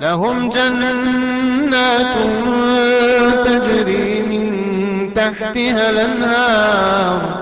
لهم جنات تجري من تحتها الأنهار.